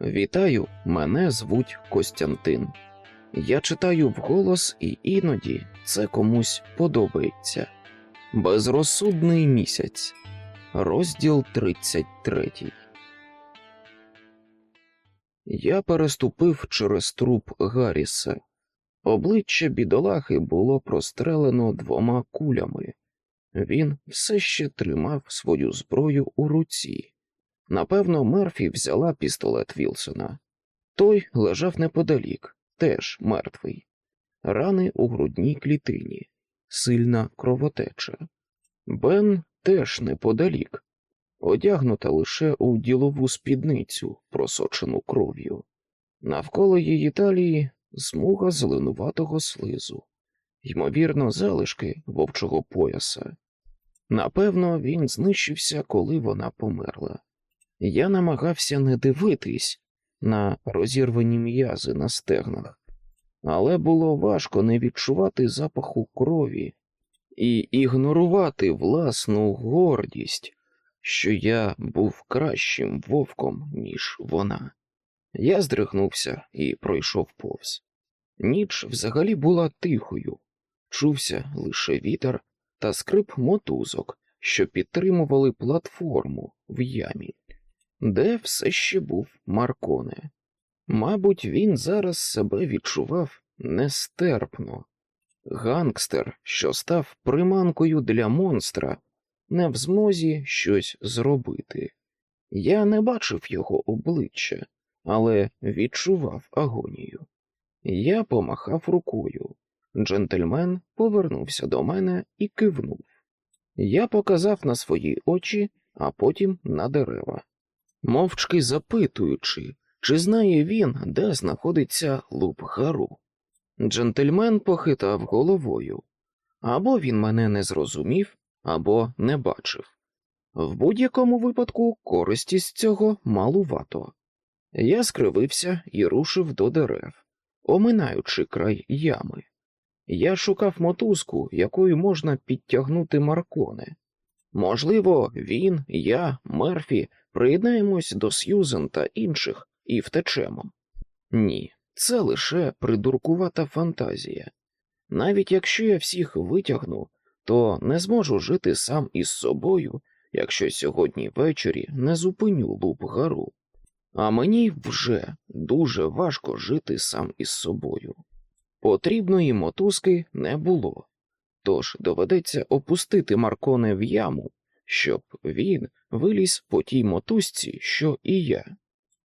Вітаю, мене звуть Костянтин. Я читаю вголос, і іноді це комусь подобається. Безрозсудний місяць. Розділ 33. Я переступив через труп Гарріса. Обличчя бідолахи було прострелено двома кулями. Він все ще тримав свою зброю у руці. Напевно, Мерфі взяла пістолет Вілсона. Той лежав неподалік, теж мертвий, рани у грудній клітині, сильна кровотеча. Бен теж неподалік, одягнута лише у ділову спідницю, просочену кров'ю. Навколо її талії смуга зеленуватого слизу, ймовірно, залишки вовчого пояса. Напевно, він знищився, коли вона померла. Я намагався не дивитись на розірвані м'язи на стегнах, але було важко не відчувати запаху крові і ігнорувати власну гордість, що я був кращим вовком, ніж вона. Я здригнувся і пройшов повз. Ніч взагалі була тихою, чувся лише вітер та скрип мотузок, що підтримували платформу в ямі де все ще був Марконе. Мабуть, він зараз себе відчував нестерпно. Гангстер, що став приманкою для монстра, не в змозі щось зробити. Я не бачив його обличчя, але відчував агонію. Я помахав рукою. Джентльмен повернувся до мене і кивнув. Я показав на свої очі, а потім на дерева мовчки запитуючи, чи знає він, де знаходиться Лупгару. Джентльмен похитав головою або він мене не зрозумів, або не бачив. В будь-якому випадку користі з цього малувато. Я скривився і рушив до дерев, оминаючи край ями. Я шукав мотузку, якою можна підтягнути маркони. Можливо, він, я, Мерфі приєднаємось до Сьюзен та інших і втечемо. Ні, це лише придуркувата фантазія. Навіть якщо я всіх витягну, то не зможу жити сам із собою, якщо сьогодні ввечері не зупиню луп гару. А мені вже дуже важко жити сам із собою. Потрібної мотузки не було, тож доведеться опустити Марконе в яму щоб він виліз по тій мотузці, що і я.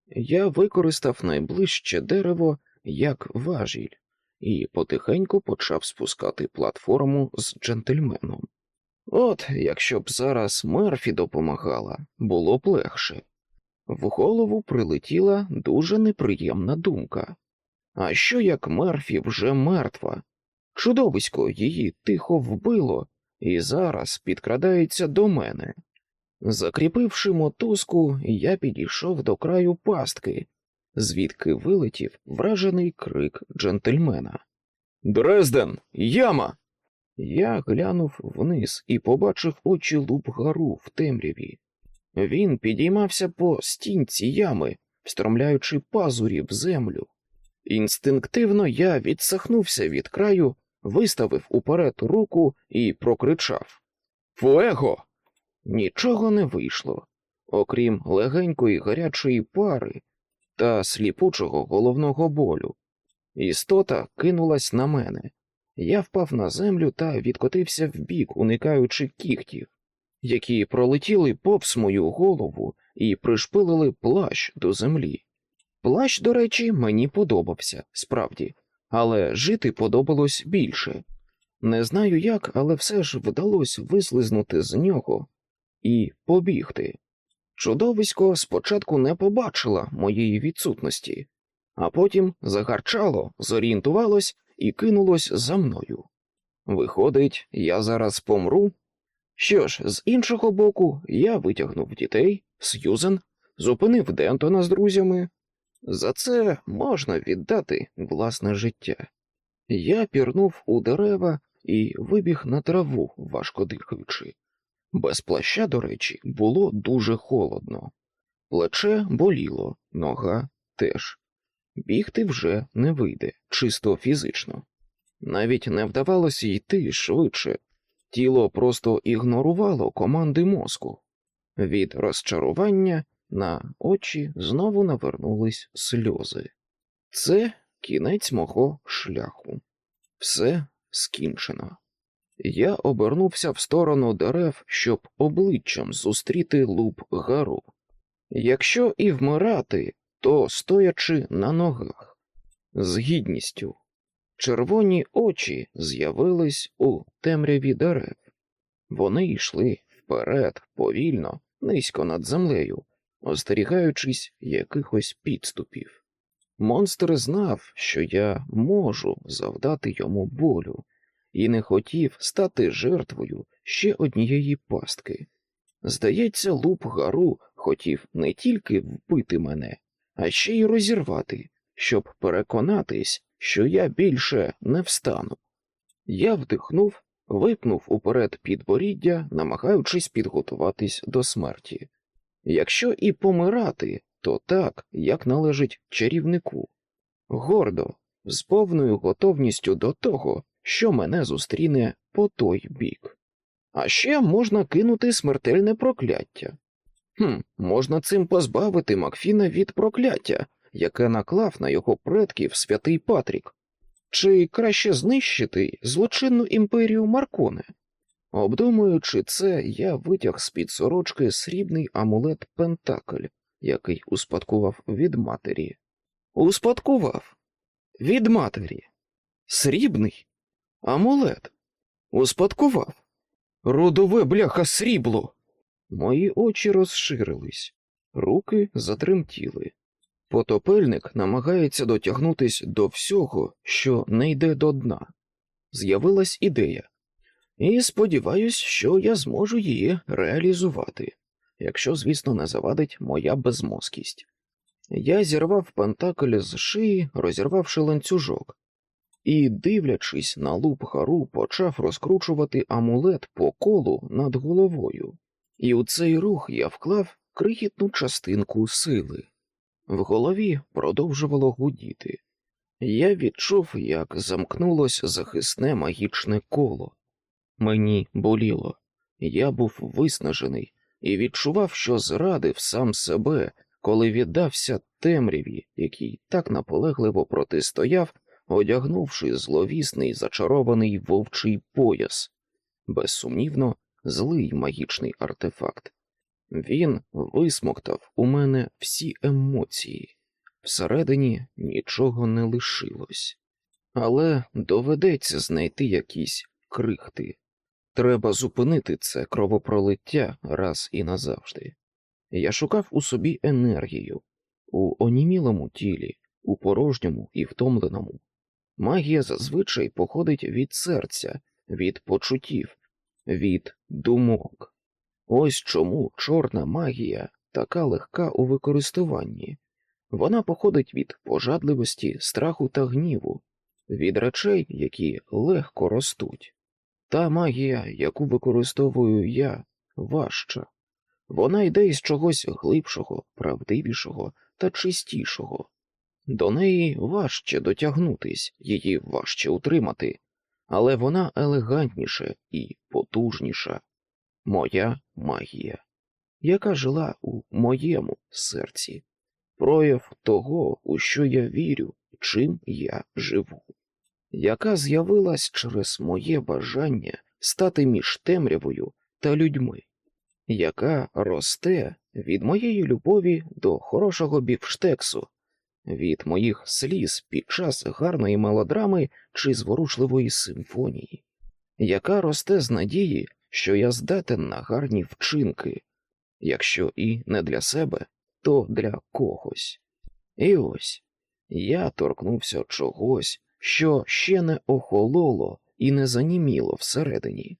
Я використав найближче дерево як важіль і потихеньку почав спускати платформу з джентльменом. От якщо б зараз Мерфі допомагала, було б легше. В голову прилетіла дуже неприємна думка. А що як Мерфі вже мертва? Чудовисько її тихо вбило і зараз підкрадається до мене. Закріпивши мотузку, я підійшов до краю пастки, звідки вилетів вражений крик джентльмена. Дрезден, яма! Я глянув вниз і побачив очі лупгару в темряві. Він підіймався по стінці ями, встромляючи пазурі в землю. Інстинктивно я відсахнувся від краю виставив уперед руку і прокричав Фуего! Нічого не вийшло, окрім легенької гарячої пари та сліпучого головного болю. Істота кинулась на мене. Я впав на землю та відкотився вбік, уникаючи кігтів, які пролетіли повз мою голову і пришпилили плащ до землі. Плащ, до речі, мені подобався, справді, але жити подобалось більше. Не знаю як, але все ж вдалося вислизнути з нього і побігти. Чудовисько спочатку не побачила моєї відсутності, а потім загарчало, зорієнтувалось і кинулось за мною. Виходить, я зараз помру. Що ж, з іншого боку, я витягнув дітей, Сьюзен, зупинив Дентона з друзями, за це можна віддати власне життя. Я пірнув у дерева і вибіг на траву, важко дихаючи. Без плаща, до речі, було дуже холодно. Плече боліло, нога теж. Бігти вже не вийде, чисто фізично. Навіть не вдавалося йти швидше, тіло просто ігнорувало команди мозку. Від розчарування на очі знову навернулись сльози. Це кінець мого шляху. Все скінчено. Я обернувся в сторону дерев, щоб обличчям зустріти луп гару. Якщо і вмирати, то стоячи на ногах, з гідністю. Червоні очі з'явились у темряві дерев. Вони йшли вперед, повільно, низько над землею, остерігаючись якихось підступів. Монстр знав, що я можу завдати йому болю, і не хотів стати жертвою ще однієї пастки. Здається, луп гару хотів не тільки вбити мене, а ще й розірвати, щоб переконатись, що я більше не встану. Я вдихнув, випнув уперед підборіддя, намагаючись підготуватись до смерті. Якщо і помирати, то так, як належить чарівнику, гордо, з повною готовністю до того, що мене зустріне по той бік. А ще можна кинути смертельне прокляття. Хм, можна цим позбавити Макфіна від прокляття, яке наклав на його предків святий Патрік, чи краще знищити злочинну імперію Марконе. Обдумуючи це, я витяг з під сорочки срібний амулет Пентакль, який успадкував від матері. Успадкував від матері. Срібний амулет. Успадкував. Родове бляха срібло. Мої очі розширились, руки затремтіли. Потопельник намагається дотягнутись до всього, що не йде до дна. З'явилась ідея, і сподіваюсь, що я зможу її реалізувати, якщо, звісно, не завадить моя безмозкість. Я зірвав пентакль з шиї, розірвавши ланцюжок, і, дивлячись на луп гару, почав розкручувати амулет по колу над головою, і у цей рух я вклав крихітну частинку сили. В голові продовжувало гудіти. Я відчув, як замкнулось захисне магічне коло. Мені боліло, я був виснажений і відчував, що зрадив сам себе, коли віддався темряві, який так наполегливо протистояв, одягнувши зловісний зачарований вовчий пояс, безсумнівно, злий магічний артефакт. Він висмоктав у мене всі емоції, всередині нічого не лишилось, але доведеться знайти якісь крихти. Треба зупинити це кровопролиття раз і назавжди. Я шукав у собі енергію, у онімілому тілі, у порожньому і втомленому. Магія зазвичай походить від серця, від почуттів, від думок. Ось чому чорна магія така легка у використуванні. Вона походить від пожадливості, страху та гніву, від речей, які легко ростуть. Та магія, яку використовую я, важча. Вона йде із чогось глибшого, правдивішого та чистішого. До неї важче дотягнутись, її важче утримати, але вона елегантніша і потужніша. Моя магія, яка жила у моєму серці, прояв того, у що я вірю, чим я живу, яка з'явилась через моє бажання стати між темрявою та людьми, яка росте від моєї любові до хорошого бівштексу, від моїх сліз під час гарної мелодрами чи зворушливої симфонії, яка росте з надії що я здатен на гарні вчинки, якщо і не для себе, то для когось. І ось я торкнувся чогось, що ще не охололо і не заніміло всередині.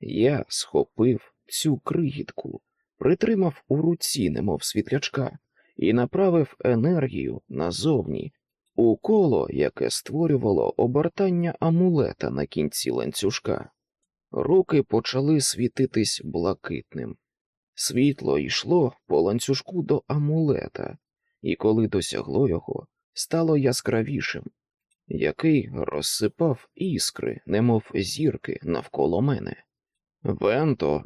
Я схопив цю крихітку, притримав у руці, немов світлячка, і направив енергію назовні, у коло, яке створювало обертання амулета на кінці ланцюжка. Руки почали світитись блакитним. Світло йшло по ланцюжку до амулета, і коли досягло його, стало яскравішим, який розсипав іскри, немов зірки навколо мене. Венто,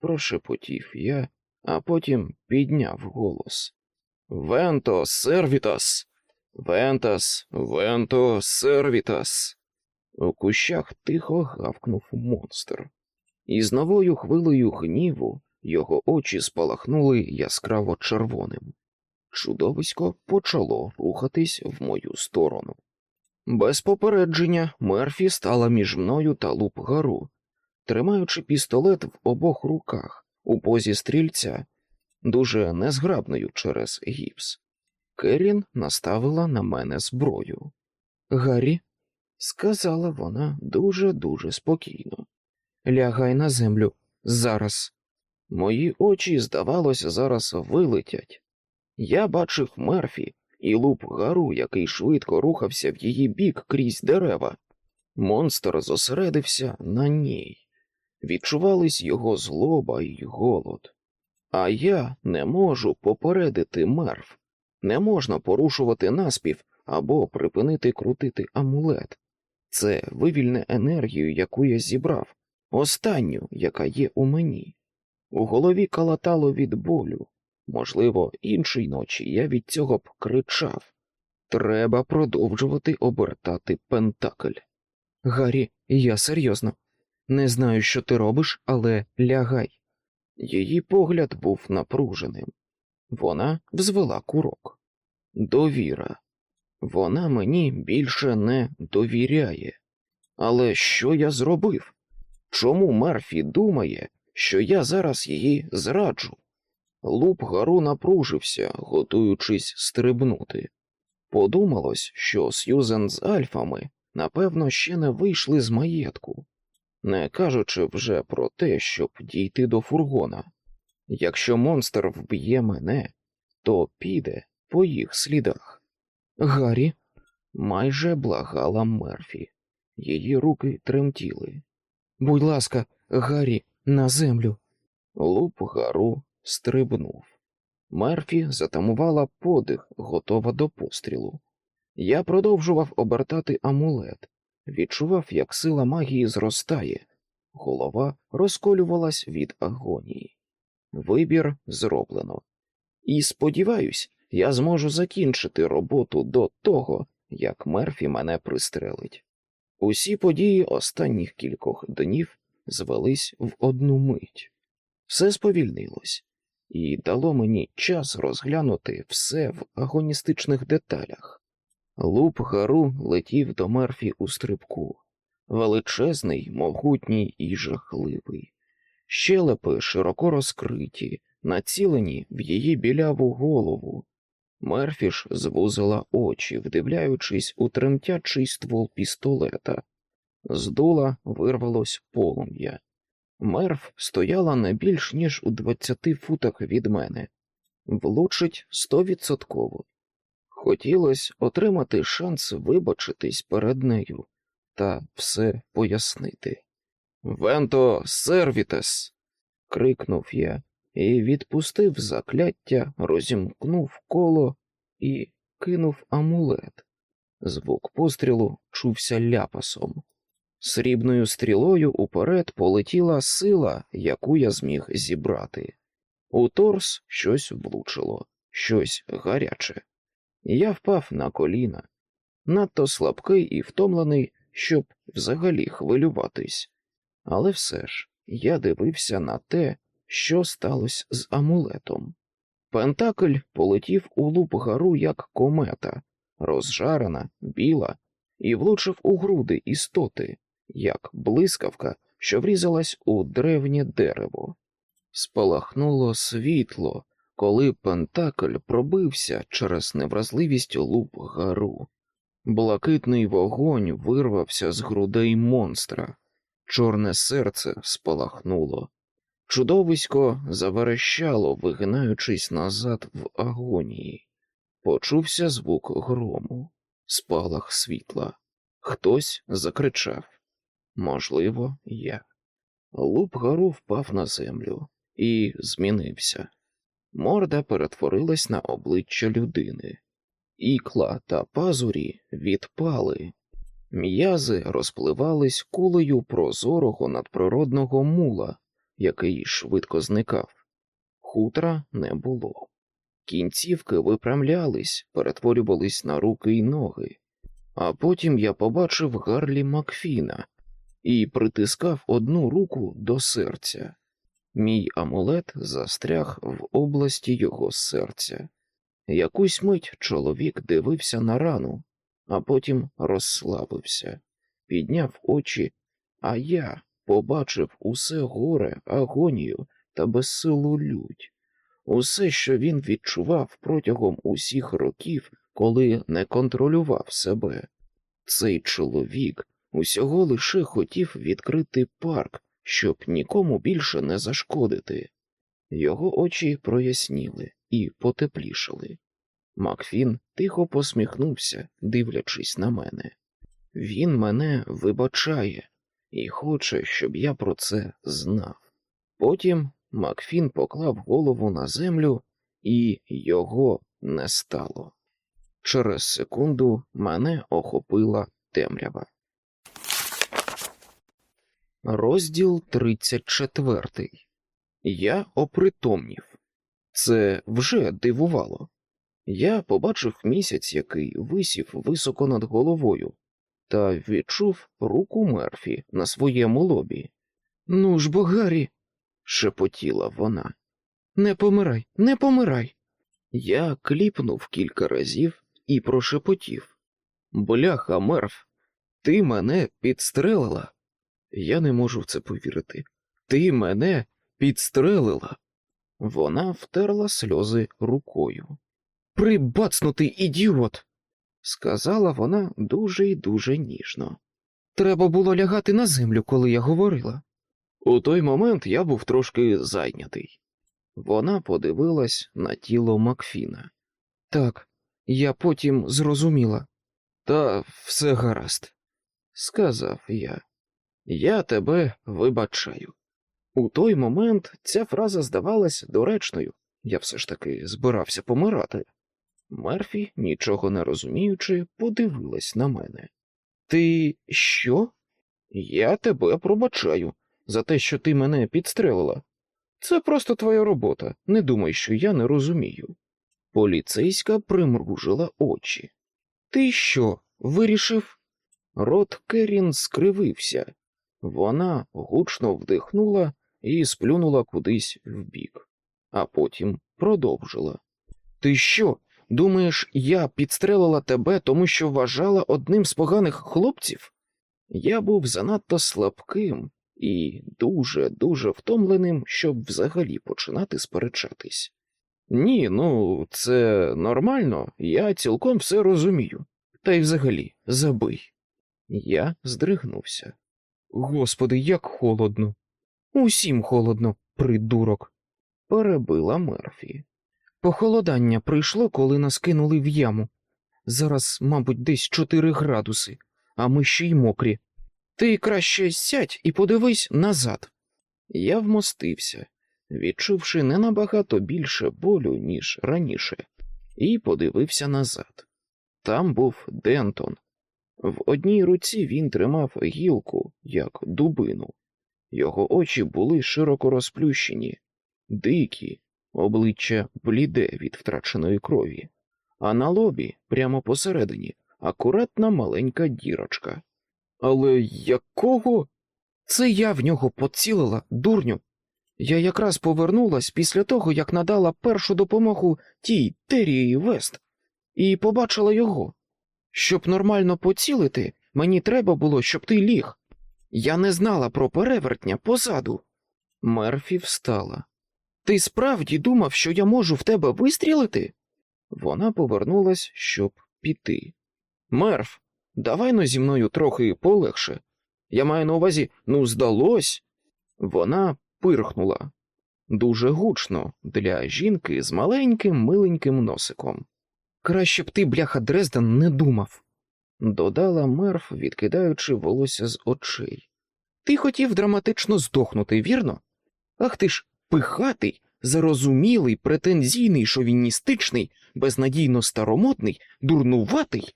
прошепотів я, а потім підняв голос. Венто сервітас! Вентас, венто сервітас. У кущах тихо гавкнув монстр, і з новою хвилею гніву його очі спалахнули яскраво червоним. Чудовисько почало рухатись в мою сторону. Без попередження Мерфі стала між мною та луп гару, тримаючи пістолет в обох руках у позі стрільця, дуже незграбною через гіпс. Керін наставила на мене зброю. Гаррі, сказала вона дуже дуже спокійно. Лягай на землю зараз. Мої очі, здавалося, зараз вилетять. Я бачив Мерфі і луп гару, який швидко рухався в її бік крізь дерева. Монстр зосередився на ній. Відчувались його злоба і голод. А я не можу попередити мерв. Не можна порушувати наспів або припинити крутити амулет. Це вивільне енергію, яку я зібрав, останню, яка є у мені. У голові калатало від болю. Можливо, іншої ночі я від цього б кричав. Треба продовжувати обертати пентакль. Гаррі, я серйозно. Не знаю, що ти робиш, але лягай. Її погляд був напруженим. Вона взвела курок. Довіра. Вона мені більше не довіряє. Але що я зробив? Чому Мерфі думає, що я зараз її зраджу? Луп гару напружився, готуючись стрибнути. Подумалось, що Сьюзен з альфами, напевно, ще не вийшли з маєтку, не кажучи вже про те, щоб дійти до фургона. Якщо монстр вб'є мене, то піде по їх слідах. Гаррі майже благала Мерфі. Її руки тремтіли. Будь ласка, Гаррі, на землю. Луп гару стрибнув. Мерфі затамувала подих, готова до пострілу. Я продовжував обертати амулет, відчував, як сила магії зростає, голова розколювалась від агонії. Вибір зроблено. І сподіваюсь, я зможу закінчити роботу до того, як Мерфі мене пристрелить. Усі події останніх кількох днів звелись в одну мить. Все сповільнилось і дало мені час розглянути все в агоністичних деталях. Луп гару летів до Мерфі у стрибку, величезний, могутній і жахливий. Щелепи широко розкриті, націлені в її біляву голову. Мерфіш звузила очі, вдивляючись у тремтячий ствол пістолета. З дула вирвалось полум'я. Мерф стояла не більш ніж у двадцяти футах від мене, влучить стовідсотково. Хотілося отримати шанс вибачитись перед нею та все пояснити. Венто сервітес. крикнув я і відпустив закляття, розімкнув коло і кинув амулет. Звук пострілу чувся ляпасом. Срібною стрілою уперед полетіла сила, яку я зміг зібрати. У торс щось влучило, щось гаряче. Я впав на коліна, надто слабкий і втомлений, щоб взагалі хвилюватись. Але все ж я дивився на те, що сталося з амулетом. Пентакль полетів у луп гару, як комета, розжарена, біла, і влучив у груди істоти, як блискавка, що врізалась у древнє дерево. Спалахнуло світло, коли Пентакль пробився через невразливість луп гару. Блакитний вогонь вирвався з грудей монстра, чорне серце спалахнуло. Чудовисько заверещало, вигинаючись назад в агонії. Почувся звук грому, спалах світла. Хтось закричав. Можливо, я. Луп гору впав на землю і змінився. Морда перетворилась на обличчя людини, ікла та пазурі відпали, м'язи розпливались кулею прозорого надприродного мула, який швидко зникав. Хутра не було. Кінцівки випрямлялись, перетворювались на руки й ноги, а потім я побачив Гарлі Макфіна і притискав одну руку до серця. Мій амулет застряг в області його серця. Якусь мить чоловік дивився на рану, а потім розслабився, підняв очі, а я побачив усе горе, агонію та безсилу лють, усе, що він відчував протягом усіх років, коли не контролював себе. Цей чоловік усього лише хотів відкрити парк, щоб нікому більше не зашкодити. Його очі проясніли і потеплішали. Макфін тихо посміхнувся, дивлячись на мене. Він мене вибачає і хоче, щоб я про це знав. Потім Макфін поклав голову на землю, і його не стало. Через секунду мене охопила темрява. Розділ 34. Я опритомнів. Це вже дивувало. Я побачив місяць, який висів високо над головою, та відчув руку Мерфі на своєму лобі. Ну ж бо, Гаррі, шепотіла вона. Не помирай, не помирай. Я кліпнув кілька разів і прошепотів. Бляха, Мерф, ти мене підстрелила. Я не можу в це повірити. Ти мене підстрелила. Вона втерла сльози рукою. Прибацнутий ідіот, сказала вона дуже й дуже ніжно. Треба було лягати на землю, коли я говорила. У той момент я був трошки зайнятий. Вона подивилась на тіло Макфіна. Так, я потім зрозуміла. Та все гаразд, сказав я. Я тебе вибачаю. У той момент ця фраза здавалась доречною, я все ж таки збирався помирати. Мерфі, нічого не розуміючи, подивилась на мене. Ти що? Я тебе пробачаю за те, що ти мене підстрелила. Це просто твоя робота. Не думай, що я не розумію. Поліцейська примружила очі. Ти що, вирішив? Рот Керін скривився. Вона гучно вдихнула і сплюнула кудись вбік, а потім продовжила. Ти що, думаєш, я підстрелила тебе, тому що вважала одним з поганих хлопців? Я був занадто слабким і дуже, дуже втомленим, щоб взагалі починати сперечатись. Ні, ну, це нормально, я цілком все розумію. Та й взагалі забий. Я здригнувся. Господи, як холодно. Усім холодно, придурок, перебила Мерфі. Похолодання прийшло, коли нас кинули в яму. Зараз, мабуть, десь чотири градуси, а ми ще й мокрі. Ти краще сядь і подивись назад. Я вмостився, відчувши не набагато більше болю, ніж раніше, і подивився назад. Там був Дентон. В одній руці він тримав гілку, як дубину. Його очі були широко розплющені, дикі, обличчя бліде від втраченої крові, а на лобі, прямо посередині, акуратна маленька дірочка. Але якого? Це я в нього поцілила, дурню. Я якраз повернулась після того, як надала першу допомогу тій Терії Вест, і побачила його. Щоб нормально поцілити, мені треба було, щоб ти ліг. Я не знала про перевертня позаду. Мерфі встала. Ти справді думав, що я можу в тебе вистрілити? Вона повернулась, щоб піти. Мерф, давай но зі мною трохи полегше. Я маю на увазі, ну, здалось. Вона пирхнула дуже гучно для жінки з маленьким миленьким носиком. Краще б ти, бляха Дрезден, не думав, додала мерф, відкидаючи волосся з очей. Ти хотів драматично здохнути, вірно? Ах ти ж пихатий, зарозумілий, претензійний, шовіністичний, безнадійно старомодний, дурнуватий.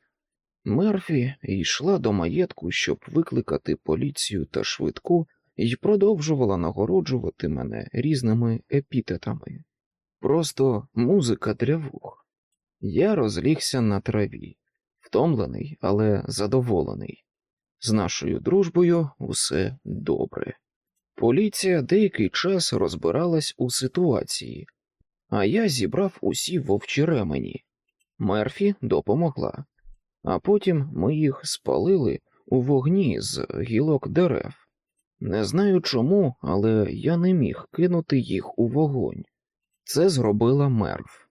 Мерфі йшла до маєтку, щоб викликати поліцію та швидку, і продовжувала нагороджувати мене різними епітетами. Просто музика для вух. Я розлігся на траві, втомлений, але задоволений. З нашою дружбою усе добре. Поліція деякий час розбиралась у ситуації, а я зібрав усі вовчі ремені. Мерфі допомогла, а потім ми їх спалили у вогні з гілок дерев. Не знаю чому, але я не міг кинути їх у вогонь. Це зробила мерв.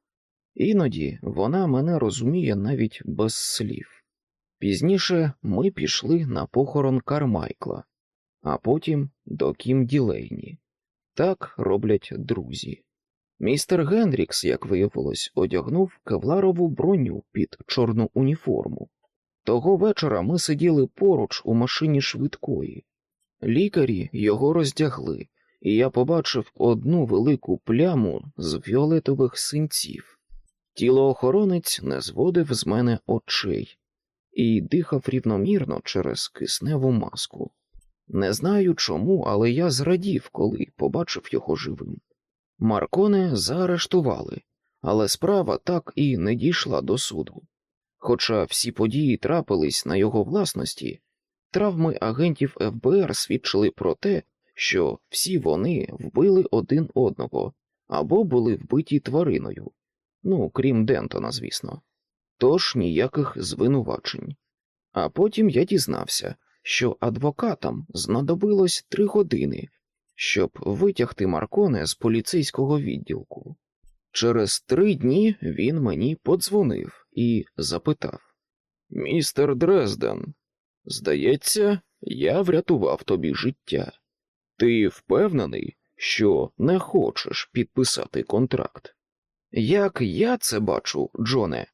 Іноді вона мене розуміє навіть без слів. Пізніше ми пішли на похорон Кармайкла, а потім до Кім Ділейні. Так роблять друзі. Містер Гендрікс, як виявилось, одягнув кевларову броню під чорну уніформу. Того вечора ми сиділи поруч у машині швидкої. Лікарі його роздягли, і я побачив одну велику пляму з фіолетових синців. Тілоохоронець не зводив з мене очей і дихав рівномірно через кисневу маску. Не знаю чому, але я зрадів, коли побачив його живим. Марконе заарештували, але справа так і не дійшла до суду. Хоча всі події трапились на його власності, травми агентів ФБР свідчили про те, що всі вони вбили один одного або були вбиті твариною, ну крім Дентона, звісно, тож ніяких звинувачень. А потім я дізнався, що адвокатам знадобилось три години, щоб витягти Марконе з поліцейського відділку. Через три дні він мені подзвонив і запитав: Містер Дрезден, здається, я врятував тобі життя. Ти впевнений, що не хочеш підписати контракт? Як я це бачу, Джоне,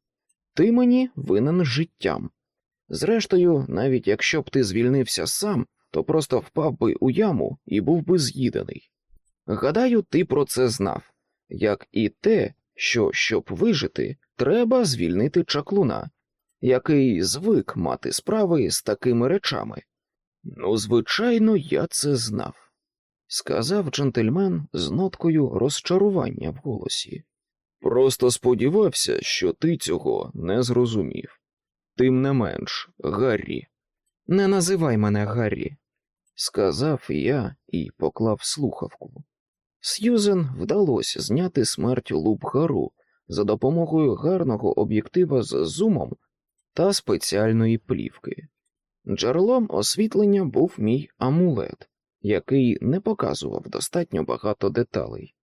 ти мені винен життям. Зрештою, навіть якщо б ти звільнився сам, то просто впав би у яму і був би з'їдений. Гадаю, ти про це знав, як і те, що, щоб вижити, треба звільнити чаклуна, який звик мати справи з такими речами. Ну, звичайно, я це знав, сказав джентльмен з ноткою розчарування в голосі. Просто сподівався, що ти цього не зрозумів. Тим не менш, Гаррі, не називай мене Гаррі, сказав я і поклав слухавку. Сьюзен вдалося зняти смерть Лубгару за допомогою гарного об'єктива з зумом та спеціальної плівки. Джерелом освітлення був мій амулет, який не показував достатньо багато деталей.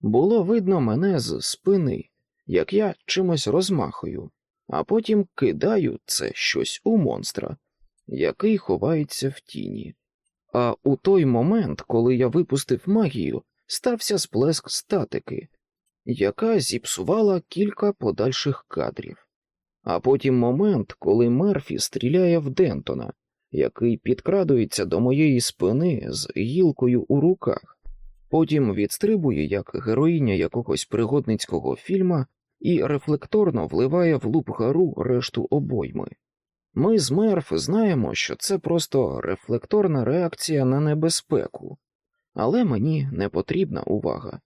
Було видно мене з спини, як я чимось розмахую, а потім кидаю це щось у монстра, який ховається в тіні. А у той момент, коли я випустив магію, стався сплеск статики, яка зіпсувала кілька подальших кадрів. А потім момент, коли Мерфі стріляє в Дентона, який підкрадується до моєї спини з гілкою у руках, потім відстрибує як героїня якогось пригодницького фільма і рефлекторно вливає в луп гару решту обойми. Ми з Мерф знаємо, що це просто рефлекторна реакція на небезпеку, але мені не потрібна увага.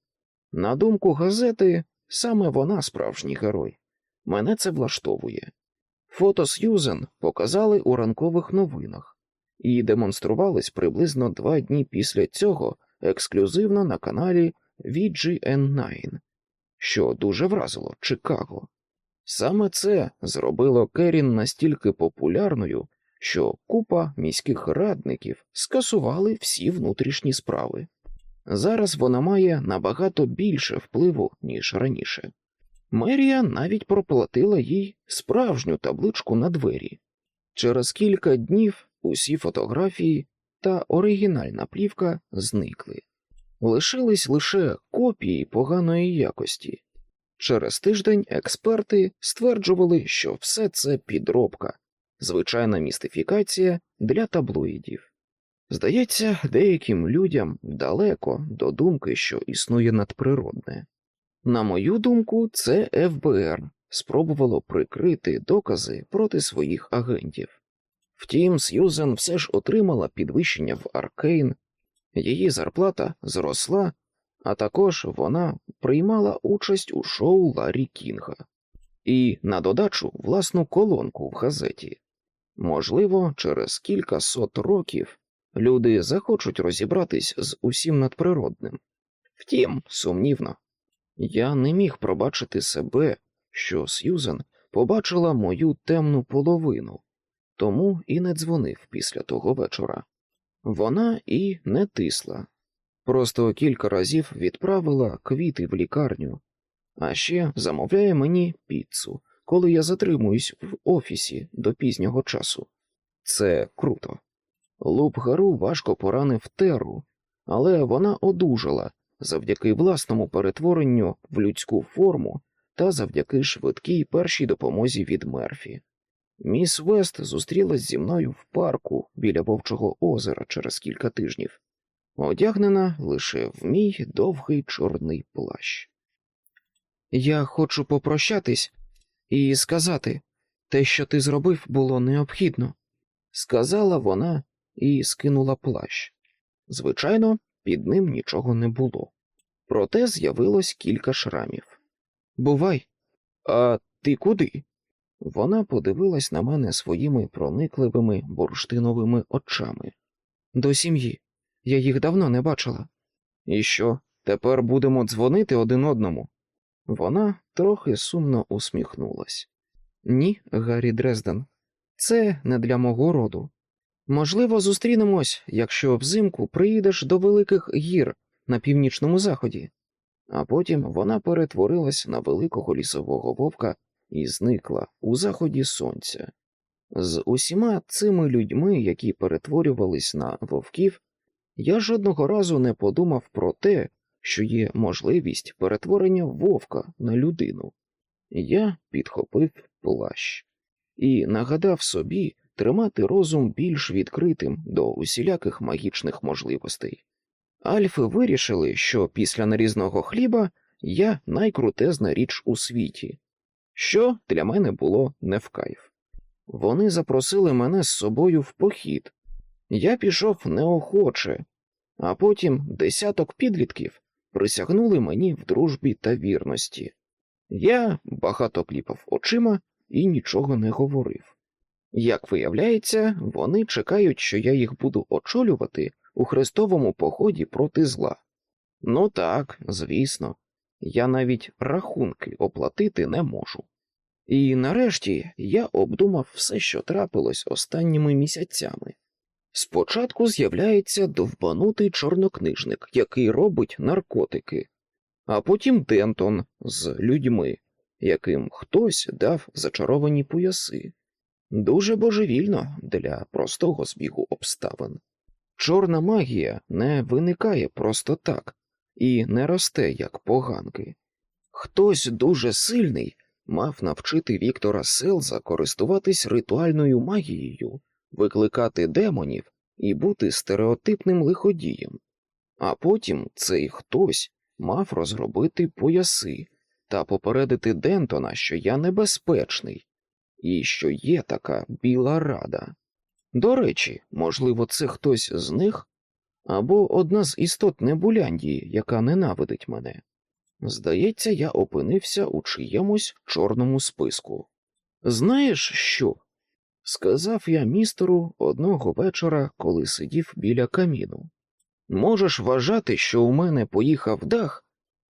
На думку газети, саме вона справжній герой. Мене це влаштовує. Фото Сьюзен показали у ранкових новинах і демонструвались приблизно два дні після цього ексклюзивно на каналі VGN9, що дуже вразило Чикаго. Саме це зробило Керін настільки популярною, що купа міських радників скасували всі внутрішні справи. Зараз вона має набагато більше впливу, ніж раніше. Мерія навіть проплатила їй справжню табличку на двері. Через кілька днів усі фотографії та оригінальна плівка зникли. Лишились лише копії поганої якості. Через тиждень експерти стверджували, що все це підробка, звичайна містифікація для таблоїдів. Здається, деяким людям далеко до думки, що існує надприродне. На мою думку, це ФБР спробувало прикрити докази проти своїх агентів. Втім, Сьюзен все ж отримала підвищення в Аркейн, її зарплата зросла, а також вона приймала участь у шоу Ларі Кінга і на додачу власну колонку в газеті. Можливо, через кілька сот років люди захочуть розібратись з усім надприродним. Втім, сумнівно, я не міг пробачити себе, що Сьюзен побачила мою темну половину, тому і не дзвонив після того вечора. Вона і не тисла, просто кілька разів відправила квіти в лікарню, а ще замовляє мені піцу, коли я затримуюсь в офісі до пізнього часу. Це круто. Луп гару важко поранив теру, але вона одужала завдяки власному перетворенню в людську форму та завдяки швидкій першій допомозі від Мерфі. Міс Вест зустрілась зі мною в парку біля Вовчого озера через кілька тижнів, одягнена лише в мій довгий чорний плащ. Я хочу попрощатись і сказати те, що ти зробив, було необхідно, сказала вона і скинула плащ. Звичайно, під ним нічого не було. Проте з'явилось кілька шрамів. Бувай, а ти куди? Вона подивилась на мене своїми проникливими бурштиновими очами. До сім'ї. Я їх давно не бачила. І що, тепер будемо дзвонити один одному? Вона трохи сумно усміхнулась. Ні, Гаррі Дрезден, це не для мого роду. Можливо, зустрінемось, якщо взимку приїдеш до великих гір на північному заході. А потім вона перетворилась на великого лісового вовка і зникла у заході сонця. З усіма цими людьми, які перетворювались на вовків, я жодного разу не подумав про те, що є можливість перетворення вовка на людину. Я підхопив плащ і нагадав собі тримати розум більш відкритим до усіляких магічних можливостей. Альфи вирішили, що після нарізного хліба я найкрутезна річ у світі, що для мене було не в кайф. Вони запросили мене з собою в похід. Я пішов неохоче, а потім десяток підлітків присягнули мені в дружбі та вірності. Я багато кліпав очима і нічого не говорив. Як виявляється, вони чекають, що я їх буду очолювати у хрестовому поході проти зла. Ну так, звісно, я навіть рахунки оплатити не можу. І нарешті я обдумав все, що трапилось останніми місяцями. Спочатку з'являється довбанутий чорнокнижник, який робить наркотики, а потім Дентон з людьми, яким хтось дав зачаровані пояси. Дуже божевільно для простого збігу обставин. Чорна магія не виникає просто так і не росте як поганки. Хтось дуже сильний мав навчити Віктора Селза користуватись ритуальною магією, викликати демонів і бути стереотипним лиходієм, а потім цей хтось мав розробити пояси та попередити Дентона, що я небезпечний і що є така біла рада. До речі, можливо, це хтось з них або одна з істот Небуляндії, яка ненавидить мене. Здається, я опинився у чиємусь чорному списку. Знаєш що? сказав я містеру одного вечора, коли сидів біля каміну. Можеш вважати, що у мене поїхав дах,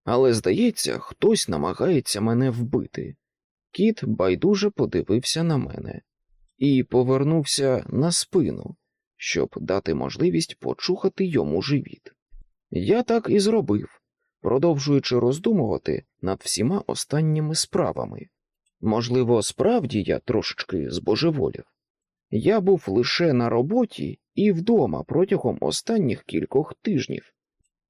але, здається, хтось намагається мене вбити. Кіт байдуже подивився на мене і повернувся на спину, щоб дати можливість почухати йому живіт. Я так і зробив, продовжуючи роздумувати над всіма останніми справами. Можливо, справді я трошечки збожеволів. Я був лише на роботі і вдома протягом останніх кількох тижнів.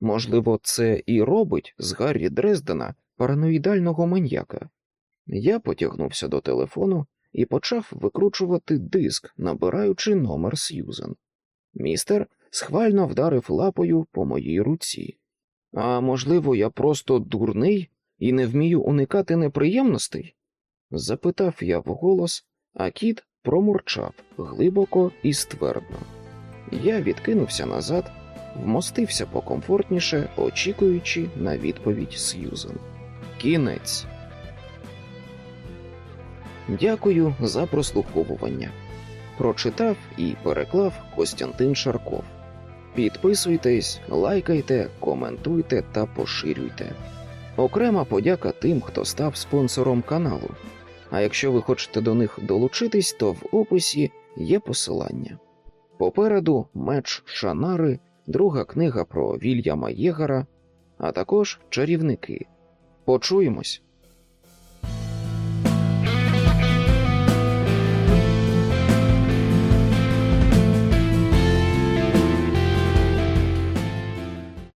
Можливо, це і робить з Гаррі Дрездена параноїдального маньяка. Я потягнувся до телефону і почав викручувати диск, набираючи номер Сьюзен. Містер схвально вдарив лапою по моїй руці. А можливо, я просто дурний і не вмію уникати неприємностей? запитав я вголос, а кіт промурчав глибоко і ствердно. Я відкинувся назад, вмостився покомфортніше, очікуючи на відповідь Сьюзен. Кінець. Дякую за прослуховування. Прочитав і переклав Костянтин Шарков. Підписуйтесь, лайкайте, коментуйте та поширюйте. Окрема подяка тим, хто став спонсором каналу. А якщо ви хочете до них долучитись, то в описі є посилання. Попереду меч Шанари, друга книга про Вільяма Єгара, а також чарівники. Почуємось!